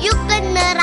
you can